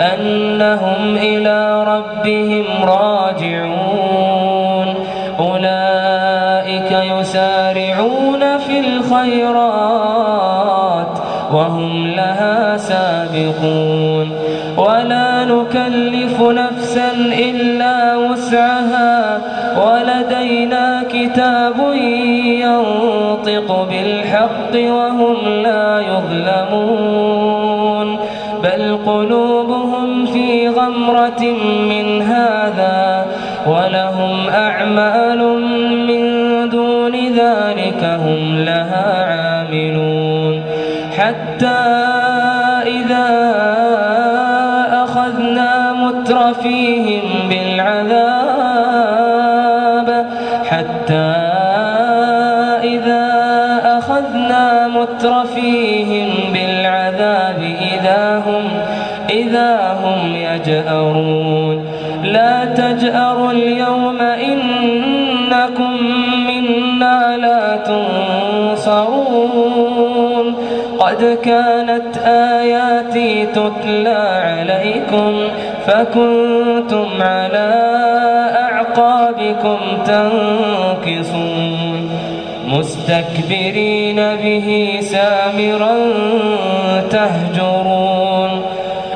أنهم إلى ربهم راجعون. أولئك يسارعون في الخيرات وهم لها سابقون. ولا نكلف نفسا إلا وسعها. ولدينا كتاب ينطق بالحق وهم لا يظلمون. بل قلوبهم في غمرة من هذا ولهم أعمال من دون ذلك هم لها عاملون. حتى إذا أخذنا مترفيهم بالعذاب حتى إذا أخذنا مترفيهم بالعذاب إذا هم إذا هم يجأرون. لا تجأروا اليوم إنكم منا لا تنصرون. قد كانت آياتي تتلى عليكم فكنتم على أعقابكم تنكصون. مستكبرين به سامرا تهجرون.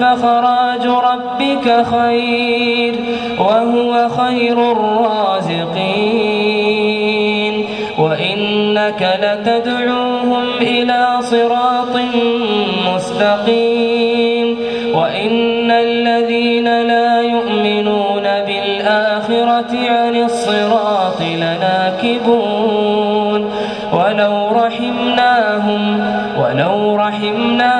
فخراج ربك خير وهو خير الرازقين وإنك لتدعوهم إلى صراط مستقيم وإن الذين لا يؤمنون بالآخرة عن الصراط لناكبون ولو رحمناهم ولو رحمناهم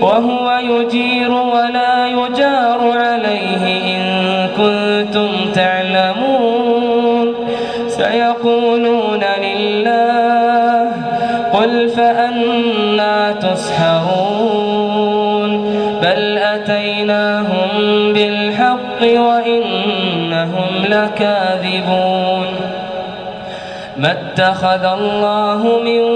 وهو يجير ولا يجار عليه إن كنتم تعلمون. سيقولون لله قل فأنا تسحرون. بل أتيناهم بالحق وإنهم لكاذبون. ما اتخذ الله من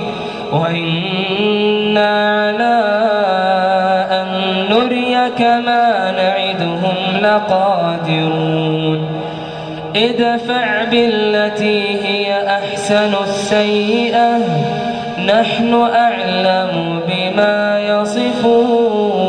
وإنا على أن نريك ما نعدهم لقادرون. ادفع بالتي هي أحسن السيئة. نحن أعلم بما يصفون.